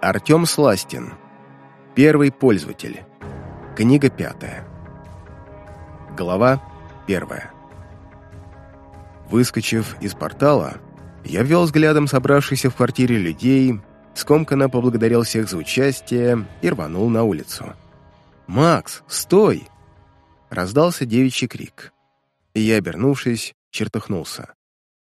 Артем Сластин. Первый пользователь. Книга пятая. Глава первая. Выскочив из портала, я ввел взглядом собравшихся в квартире людей, скомканно поблагодарил всех за участие и рванул на улицу. «Макс, стой!» Раздался девичий крик. И я, обернувшись, чертыхнулся.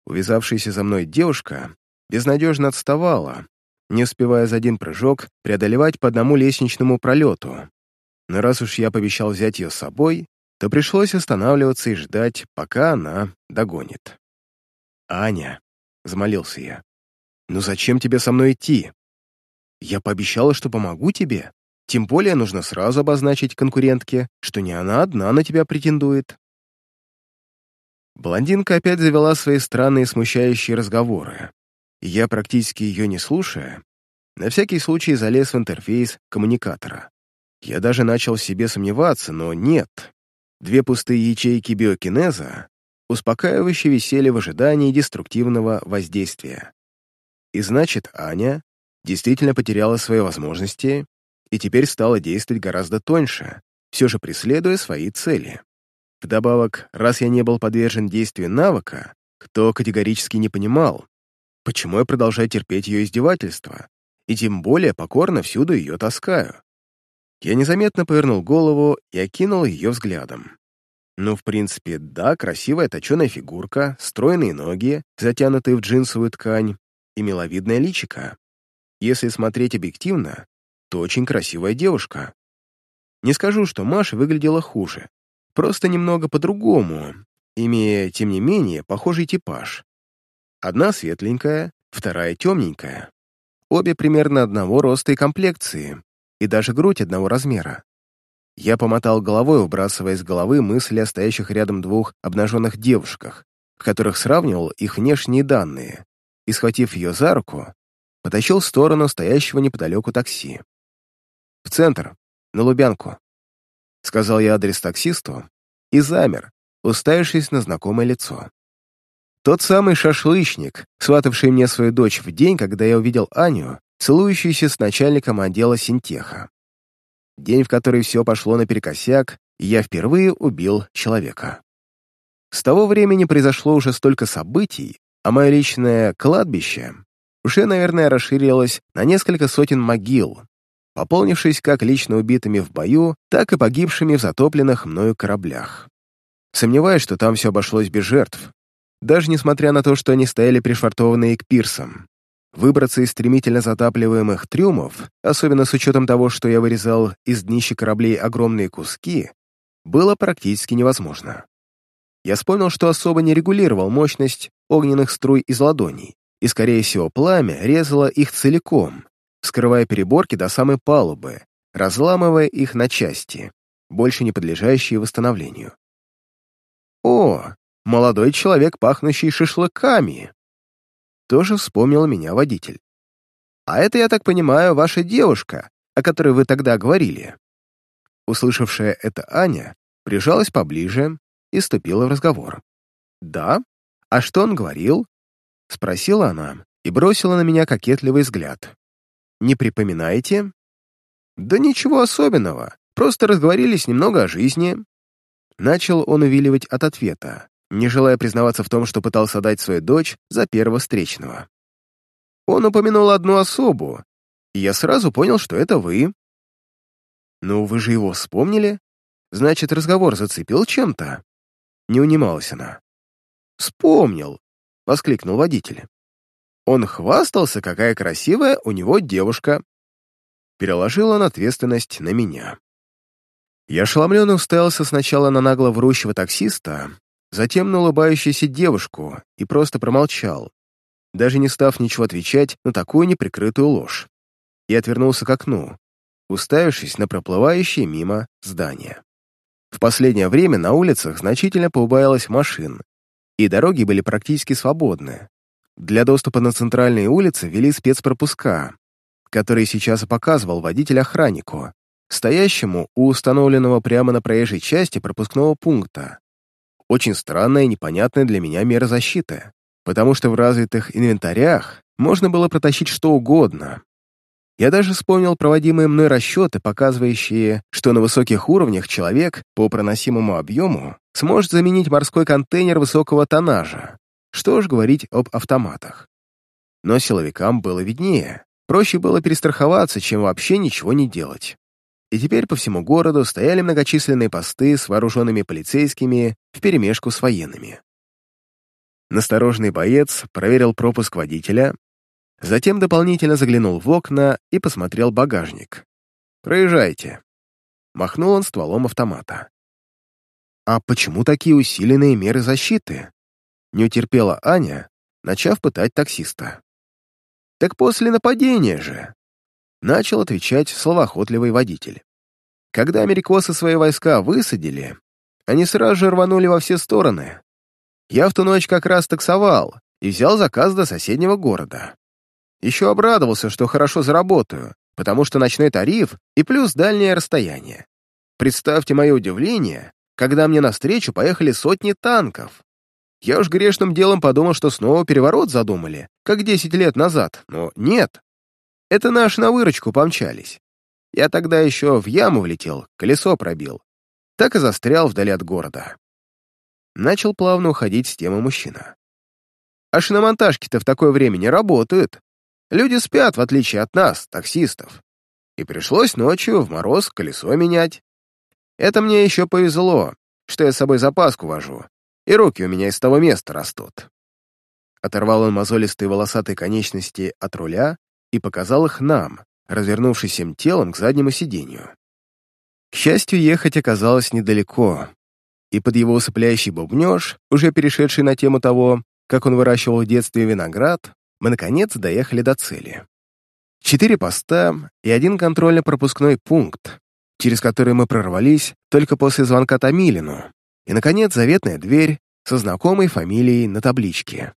Увязавшаяся за мной девушка безнадежно отставала, не успевая за один прыжок преодолевать по одному лестничному пролету. Но раз уж я пообещал взять ее с собой, то пришлось останавливаться и ждать, пока она догонит. «Аня», — взмолился я, — «ну зачем тебе со мной идти? Я пообещала, что помогу тебе. Тем более нужно сразу обозначить конкурентке, что не она одна на тебя претендует». Блондинка опять завела свои странные смущающие разговоры. Я, практически ее не слушая, на всякий случай залез в интерфейс коммуникатора. Я даже начал себе сомневаться, но нет. Две пустые ячейки биокинеза успокаивающе висели в ожидании деструктивного воздействия. И значит, Аня действительно потеряла свои возможности и теперь стала действовать гораздо тоньше, все же преследуя свои цели. Вдобавок, раз я не был подвержен действию навыка, кто категорически не понимал, Почему я продолжаю терпеть ее издевательства? И тем более покорно всюду ее таскаю. Я незаметно повернул голову и окинул ее взглядом. Ну, в принципе, да, красивая точеная фигурка, стройные ноги, затянутые в джинсовую ткань, и миловидное личико. Если смотреть объективно, то очень красивая девушка. Не скажу, что Маша выглядела хуже, просто немного по-другому, имея, тем не менее, похожий типаж. Одна светленькая, вторая темненькая. Обе примерно одного роста и комплекции, и даже грудь одного размера. Я помотал головой, убрасывая из головы мысли о стоящих рядом двух обнаженных девушках, в которых сравнивал их внешние данные, и, схватив ее за руку, потащил в сторону стоящего неподалеку такси. «В центр, на Лубянку», — сказал я адрес таксисту и замер, уставившись на знакомое лицо. Тот самый шашлычник, сватавший мне свою дочь в день, когда я увидел Аню, целующуюся с начальником отдела Синтеха. День, в который все пошло наперекосяк, и я впервые убил человека. С того времени произошло уже столько событий, а мое личное кладбище уже, наверное, расширилось на несколько сотен могил, пополнившись как лично убитыми в бою, так и погибшими в затопленных мною кораблях. Сомневаюсь, что там все обошлось без жертв, даже несмотря на то, что они стояли пришвартованные к пирсам. Выбраться из стремительно затапливаемых трюмов, особенно с учетом того, что я вырезал из днища кораблей огромные куски, было практически невозможно. Я вспомнил, что особо не регулировал мощность огненных струй из ладоней, и, скорее всего, пламя резало их целиком, скрывая переборки до самой палубы, разламывая их на части, больше не подлежащие восстановлению. О, молодой человек, пахнущий шашлыками. Тоже вспомнил меня водитель. А это, я так понимаю, ваша девушка, о которой вы тогда говорили. Услышавшая это Аня прижалась поближе и вступила в разговор. «Да? А что он говорил?» Спросила она и бросила на меня кокетливый взгляд. «Не припоминаете?» «Да ничего особенного, просто разговорились немного о жизни». Начал он увиливать от ответа, не желая признаваться в том, что пытался дать свою дочь за первого встречного. Он упомянул одну особу, и я сразу понял, что это вы. «Ну, вы же его вспомнили? Значит, разговор зацепил чем-то?» Не унималась она. «Вспомнил!» — воскликнул водитель. «Он хвастался, какая красивая у него девушка!» Переложил он ответственность на меня. Я ошеломленно уставился сначала на нагло врущего таксиста, затем на улыбающуюся девушку и просто промолчал, даже не став ничего отвечать на такую неприкрытую ложь, и отвернулся к окну, уставившись на проплывающее мимо здание. В последнее время на улицах значительно поубавилось машин, и дороги были практически свободны. Для доступа на центральные улицы вели спецпропуска, которые сейчас и показывал водитель охраннику, стоящему у установленного прямо на проезжей части пропускного пункта, очень странная и непонятная для меня мера защиты, потому что в развитых инвентарях можно было протащить что угодно. Я даже вспомнил проводимые мной расчеты, показывающие, что на высоких уровнях человек по проносимому объему сможет заменить морской контейнер высокого тоннажа. Что ж говорить об автоматах. Но силовикам было виднее. Проще было перестраховаться, чем вообще ничего не делать. И теперь по всему городу стояли многочисленные посты с вооруженными полицейскими вперемешку с военными. Насторожный боец проверил пропуск водителя, затем дополнительно заглянул в окна и посмотрел багажник. «Проезжайте». Махнул он стволом автомата. «А почему такие усиленные меры защиты?» Не утерпела Аня, начав пытать таксиста. «Так после нападения же!» Начал отвечать словоохотливый водитель. Когда америкосы свои войска высадили, они сразу же рванули во все стороны, я в ту ночь как раз таксовал и взял заказ до соседнего города. Еще обрадовался, что хорошо заработаю, потому что ночной тариф и плюс дальнее расстояние. Представьте мое удивление, когда мне навстречу поехали сотни танков. Я уж грешным делом подумал, что снова переворот задумали, как 10 лет назад, но нет. Это наши на выручку помчались. Я тогда еще в яму влетел, колесо пробил. Так и застрял вдали от города. Начал плавно уходить с темы мужчина. А шиномонтажки-то в такое время не работают. Люди спят, в отличие от нас, таксистов. И пришлось ночью в мороз колесо менять. Это мне еще повезло, что я с собой запаску вожу, и руки у меня из того места растут. Оторвал он мозолистые волосатые конечности от руля и показал их нам, развернувшись всем телом к заднему сиденью. К счастью, ехать оказалось недалеко, и под его усыпляющий бубнёж, уже перешедший на тему того, как он выращивал в детстве виноград, мы, наконец, доехали до цели. Четыре поста и один контрольно-пропускной пункт, через который мы прорвались только после звонка Томилину, и, наконец, заветная дверь со знакомой фамилией на табличке.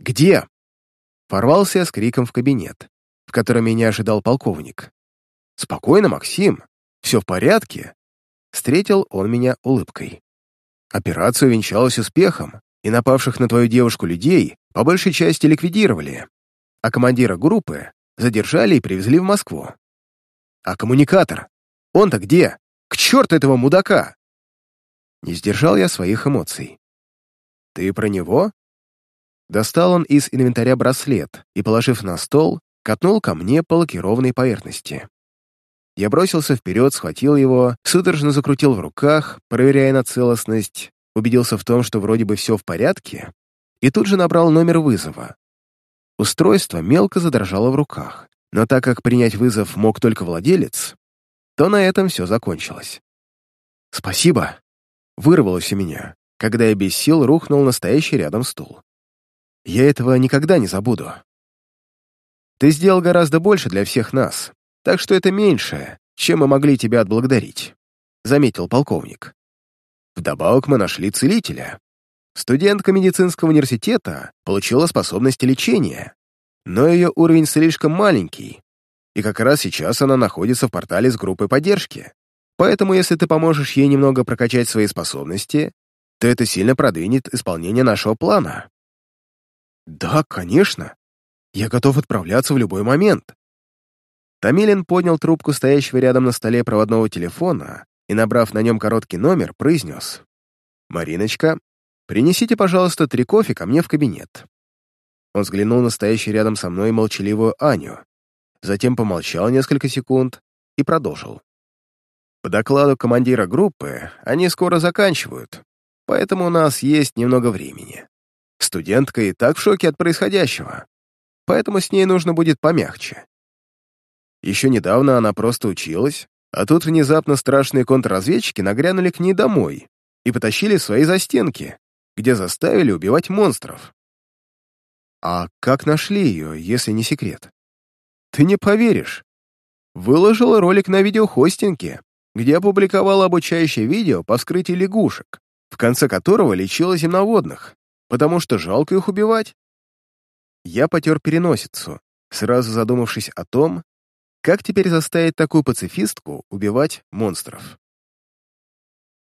«Где?» Порвался я с криком в кабинет, в котором меня ожидал полковник. «Спокойно, Максим. Все в порядке. Встретил он меня улыбкой. Операция венчалась успехом, и напавших на твою девушку людей по большей части ликвидировали, а командира группы задержали и привезли в Москву. А коммуникатор? Он-то где? К черту этого мудака! Не сдержал я своих эмоций. Ты про него? Достал он из инвентаря браслет и, положив на стол, катнул ко мне по лакированной поверхности. Я бросился вперед, схватил его, судорожно закрутил в руках, проверяя на целостность, убедился в том, что вроде бы все в порядке, и тут же набрал номер вызова. Устройство мелко задрожало в руках, но так как принять вызов мог только владелец, то на этом все закончилось. «Спасибо!» — вырвалось у меня, когда я без сил рухнул настоящий рядом стул. «Я этого никогда не забуду. Ты сделал гораздо больше для всех нас, так что это меньшее, чем мы могли тебя отблагодарить», — заметил полковник. Вдобавок мы нашли целителя. Студентка медицинского университета получила способности лечения, но ее уровень слишком маленький, и как раз сейчас она находится в портале с группой поддержки. Поэтому если ты поможешь ей немного прокачать свои способности, то это сильно продвинет исполнение нашего плана. Да, конечно. Я готов отправляться в любой момент. Томилин поднял трубку стоящего рядом на столе проводного телефона и, набрав на нем короткий номер, произнес. «Мариночка, принесите, пожалуйста, три кофе ко мне в кабинет». Он взглянул на стоящую рядом со мной молчаливую Аню, затем помолчал несколько секунд и продолжил. «По докладу командира группы они скоро заканчивают, поэтому у нас есть немного времени. Студентка и так в шоке от происходящего, поэтому с ней нужно будет помягче. Еще недавно она просто училась, а тут внезапно страшные контрразведчики нагрянули к ней домой и потащили свои застенки, где заставили убивать монстров. А как нашли ее, если не секрет? Ты не поверишь. Выложила ролик на видеохостинге, где опубликовала обучающее видео по вскрытию лягушек, в конце которого лечила земноводных, потому что жалко их убивать. Я потер переносицу, сразу задумавшись о том, как теперь заставить такую пацифистку убивать монстров?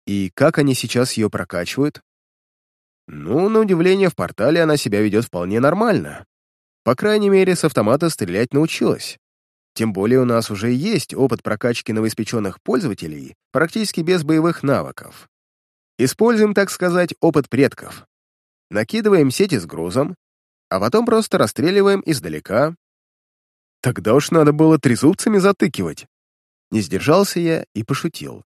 И как они сейчас ее прокачивают? Ну, на удивление, в портале она себя ведет вполне нормально. По крайней мере, с автомата стрелять научилась. Тем более у нас уже есть опыт прокачки новоиспеченных пользователей практически без боевых навыков. Используем, так сказать, опыт предков. Накидываем сети с грузом, а потом просто расстреливаем издалека. Тогда уж надо было трезубцами затыкивать. Не сдержался я и пошутил.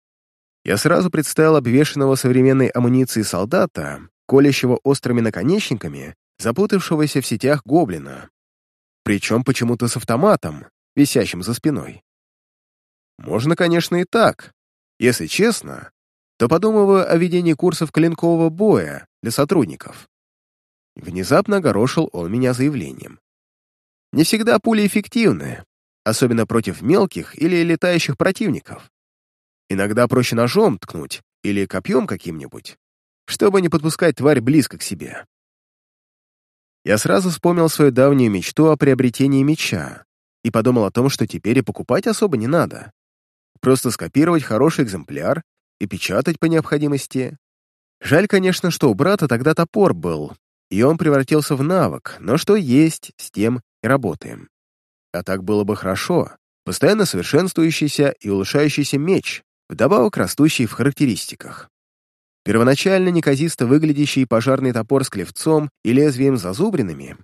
Я сразу представил обвешанного современной амуницией солдата, колящего острыми наконечниками, запутавшегося в сетях гоблина. Причем почему-то с автоматом, висящим за спиной. Можно, конечно, и так. Если честно, то подумываю о ведении курсов клинкового боя для сотрудников. Внезапно огорошил он меня заявлением. Не всегда пули эффективны, особенно против мелких или летающих противников. Иногда проще ножом ткнуть или копьем каким-нибудь, чтобы не подпускать тварь близко к себе. Я сразу вспомнил свою давнюю мечту о приобретении меча и подумал о том, что теперь и покупать особо не надо. Просто скопировать хороший экземпляр и печатать по необходимости. Жаль, конечно, что у брата тогда топор был, и он превратился в навык, но что есть, с тем и работаем. А так было бы хорошо. Постоянно совершенствующийся и улучшающийся меч, вдобавок растущий в характеристиках. Первоначально неказисто выглядящий пожарный топор с клевцом и лезвием зазубринами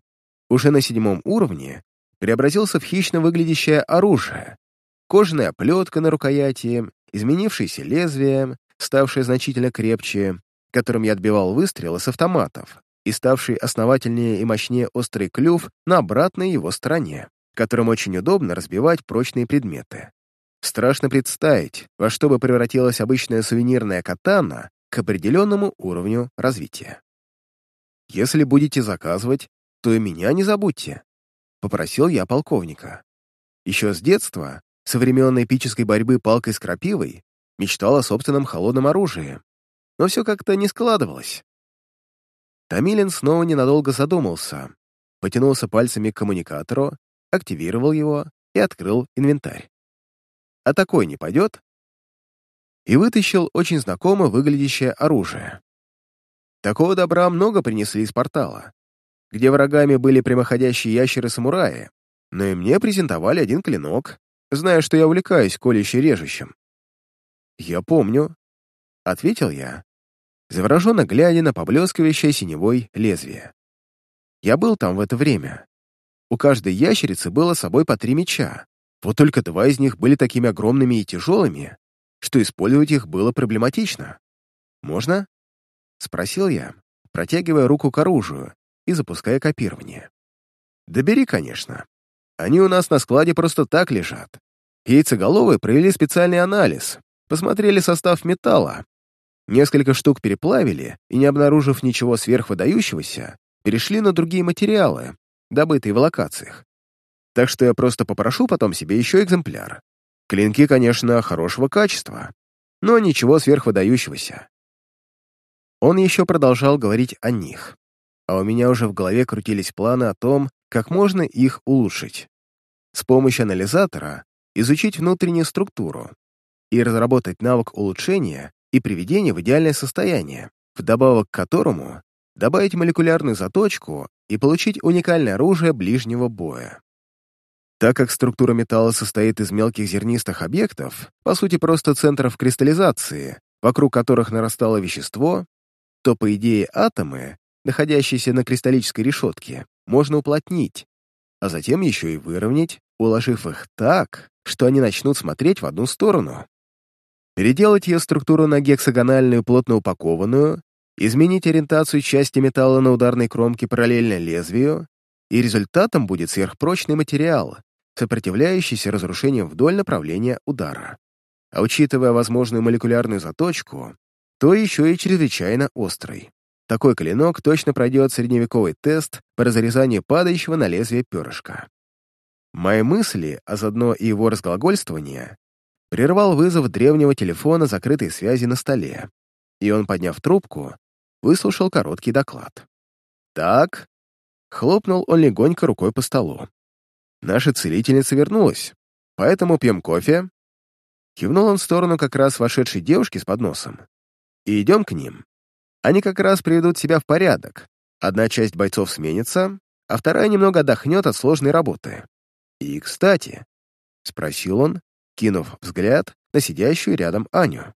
уже на седьмом уровне преобразился в хищно выглядящее оружие. Кожаная плетка на рукояти, изменившееся лезвие, ставшее значительно крепче, которым я отбивал выстрелы с автоматов, и ставший основательнее и мощнее острый клюв на обратной его стороне, которым очень удобно разбивать прочные предметы. Страшно представить, во что бы превратилась обычная сувенирная катана к определенному уровню развития. Если будете заказывать, то и меня не забудьте, — попросил я полковника. Еще с детства, со времен эпической борьбы палкой с крапивой, мечтал о собственном холодном оружии, но все как-то не складывалось. Томилин снова ненадолго задумался, потянулся пальцами к коммуникатору, активировал его и открыл инвентарь. «А такой не пойдет?» И вытащил очень знакомо выглядящее оружие. Такого добра много принесли из портала, где врагами были прямоходящие ящеры-самураи, но и мне презентовали один клинок, зная, что я увлекаюсь колюще-режущим. «Я помню», — ответил я, завороженно глядя на поблескивающее синевой лезвие. Я был там в это время. У каждой ящерицы было с собой по три меча, вот только два из них были такими огромными и тяжелыми, что использовать их было проблематично. «Можно?» — спросил я, протягивая руку к оружию и запуская копирование. «Да бери, конечно. Они у нас на складе просто так лежат. Яйцеголовые провели специальный анализ, посмотрели состав металла, Несколько штук переплавили и, не обнаружив ничего сверхвыдающегося, перешли на другие материалы, добытые в локациях. Так что я просто попрошу потом себе еще экземпляр. Клинки, конечно, хорошего качества, но ничего сверхвыдающегося. Он еще продолжал говорить о них, а у меня уже в голове крутились планы о том, как можно их улучшить. С помощью анализатора изучить внутреннюю структуру и разработать навык улучшения и приведение в идеальное состояние, вдобавок к которому добавить молекулярную заточку и получить уникальное оружие ближнего боя. Так как структура металла состоит из мелких зернистых объектов, по сути просто центров кристаллизации, вокруг которых нарастало вещество, то, по идее, атомы, находящиеся на кристаллической решетке, можно уплотнить, а затем еще и выровнять, уложив их так, что они начнут смотреть в одну сторону переделать ее структуру на гексагональную плотно упакованную, изменить ориентацию части металла на ударной кромке параллельно лезвию, и результатом будет сверхпрочный материал, сопротивляющийся разрушениям вдоль направления удара. А учитывая возможную молекулярную заточку, то еще и чрезвычайно острый. Такой клинок точно пройдет средневековый тест по разрезанию падающего на лезвие перышка. Мои мысли, а заодно и его разглагольствование, прервал вызов древнего телефона закрытой связи на столе, и он, подняв трубку, выслушал короткий доклад. «Так», — хлопнул он легонько рукой по столу. «Наша целительница вернулась, поэтому пьем кофе». Кивнул он в сторону как раз вошедшей девушки с подносом. «И идем к ним. Они как раз приведут себя в порядок. Одна часть бойцов сменится, а вторая немного отдохнет от сложной работы. И, кстати, спросил он, кинув взгляд на сидящую рядом Аню.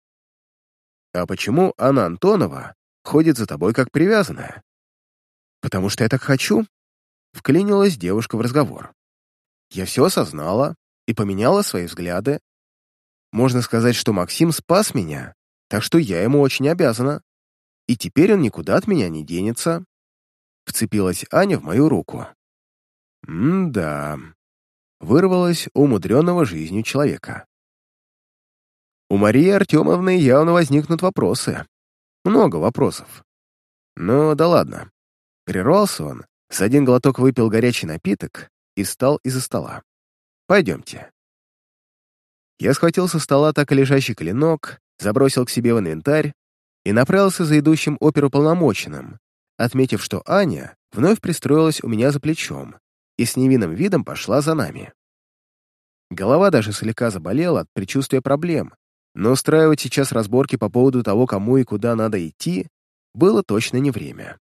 «А почему Анна Антонова ходит за тобой как привязанная?» «Потому что я так хочу», — вклинилась девушка в разговор. «Я все осознала и поменяла свои взгляды. Можно сказать, что Максим спас меня, так что я ему очень обязана. И теперь он никуда от меня не денется». Вцепилась Аня в мою руку. «М-да», — вырвалось у умудренного жизнью человека. У Марии Артемовны явно возникнут вопросы. Много вопросов. Ну да ладно. Прервался он, с один глоток выпил горячий напиток и встал из-за стола. «Пойдемте». Я схватил со стола так и лежащий клинок, забросил к себе в инвентарь и направился за идущим оперуполномоченным, отметив, что Аня вновь пристроилась у меня за плечом и с невинным видом пошла за нами. Голова даже слегка заболела от предчувствия проблем, но устраивать сейчас разборки по поводу того, кому и куда надо идти, было точно не время.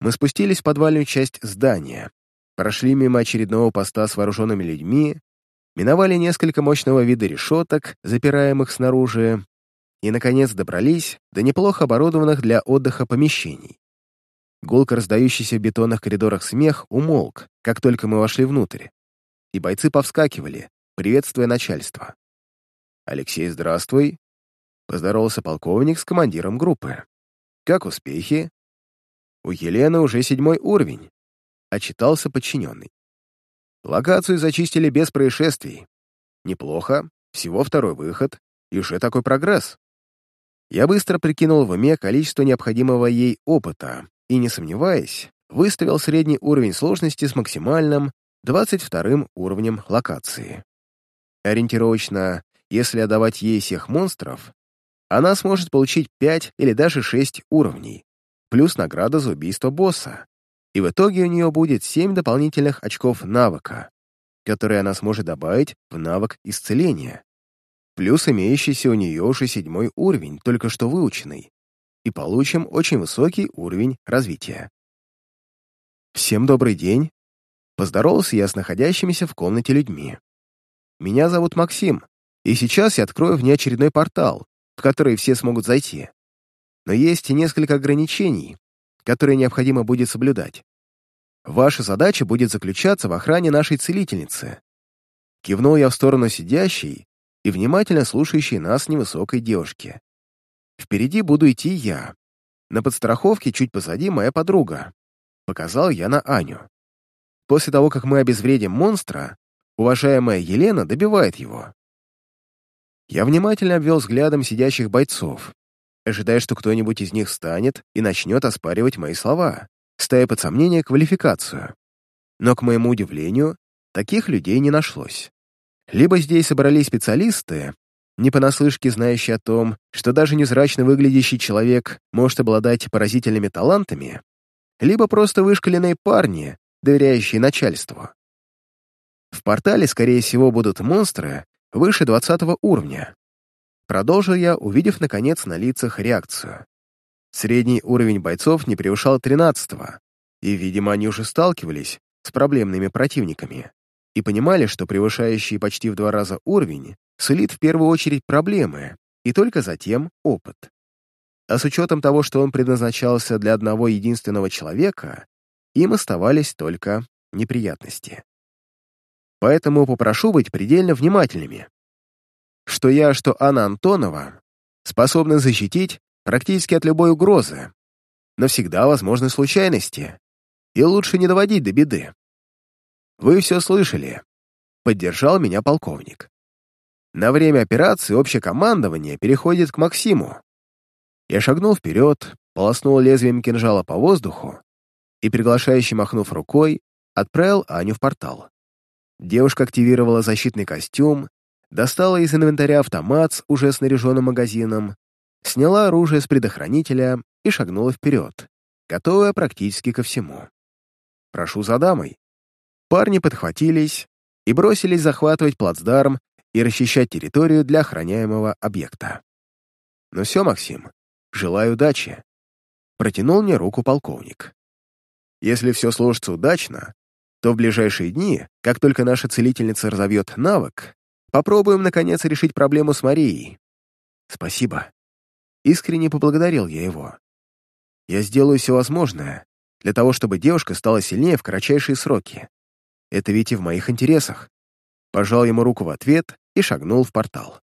Мы спустились в подвальную часть здания, прошли мимо очередного поста с вооруженными людьми, миновали несколько мощного вида решеток, запираемых снаружи, и, наконец, добрались до неплохо оборудованных для отдыха помещений. Гулко раздающийся в бетонных коридорах смех умолк, как только мы вошли внутрь, и бойцы повскакивали, приветствуя начальство. «Алексей, здравствуй!» — поздоровался полковник с командиром группы. «Как успехи?» «У Елены уже седьмой уровень», — отчитался подчиненный. «Локацию зачистили без происшествий. Неплохо, всего второй выход, и уже такой прогресс». Я быстро прикинул в уме количество необходимого ей опыта и, не сомневаясь, выставил средний уровень сложности с максимальным 22 уровнем локации. Ориентировочно, если отдавать ей всех монстров, она сможет получить 5 или даже 6 уровней, плюс награда за убийство босса, и в итоге у нее будет 7 дополнительных очков навыка, которые она сможет добавить в навык исцеления, плюс имеющийся у нее уже седьмой уровень, только что выученный, и получим очень высокий уровень развития. «Всем добрый день!» Поздоровался я с находящимися в комнате людьми. «Меня зовут Максим, и сейчас я открою внеочередной портал, в который все смогут зайти. Но есть и несколько ограничений, которые необходимо будет соблюдать. Ваша задача будет заключаться в охране нашей целительницы. Кивнул я в сторону сидящей и внимательно слушающей нас невысокой девушки. Впереди буду идти я. На подстраховке чуть позади моя подруга. Показал я на Аню. После того, как мы обезвредим монстра, уважаемая Елена добивает его. Я внимательно обвел взглядом сидящих бойцов, ожидая, что кто-нибудь из них встанет и начнет оспаривать мои слова, ставя под сомнение квалификацию. Но, к моему удивлению, таких людей не нашлось. Либо здесь собрались специалисты, не понаслышке знающие о том, что даже незрачно выглядящий человек может обладать поразительными талантами, либо просто вышкаленные парни, доверяющие начальству. В портале, скорее всего, будут монстры выше 20 уровня. Продолжил я, увидев, наконец, на лицах реакцию. Средний уровень бойцов не превышал 13 и, видимо, они уже сталкивались с проблемными противниками и понимали, что превышающий почти в два раза уровень сулит в первую очередь проблемы и только затем опыт. А с учетом того, что он предназначался для одного единственного человека, им оставались только неприятности. Поэтому попрошу быть предельно внимательными. Что я, что Анна Антонова способны защитить практически от любой угрозы, но всегда возможны случайности, и лучше не доводить до беды. Вы все слышали. Поддержал меня полковник. На время операции общее командование переходит к Максиму. Я шагнул вперед, полоснул лезвием кинжала по воздуху и, приглашающе махнув рукой, отправил Аню в портал. Девушка активировала защитный костюм, достала из инвентаря автомат с уже снаряженным магазином, сняла оружие с предохранителя и шагнула вперед, готовая практически ко всему. «Прошу за дамой». Парни подхватились и бросились захватывать плацдарм и расчищать территорию для охраняемого объекта. «Ну все, Максим, желаю удачи», — протянул мне руку полковник. «Если все сложится удачно, то в ближайшие дни, как только наша целительница разовьет навык, Попробуем, наконец, решить проблему с Марией. Спасибо. Искренне поблагодарил я его. Я сделаю все возможное для того, чтобы девушка стала сильнее в кратчайшие сроки. Это ведь и в моих интересах. Пожал ему руку в ответ и шагнул в портал.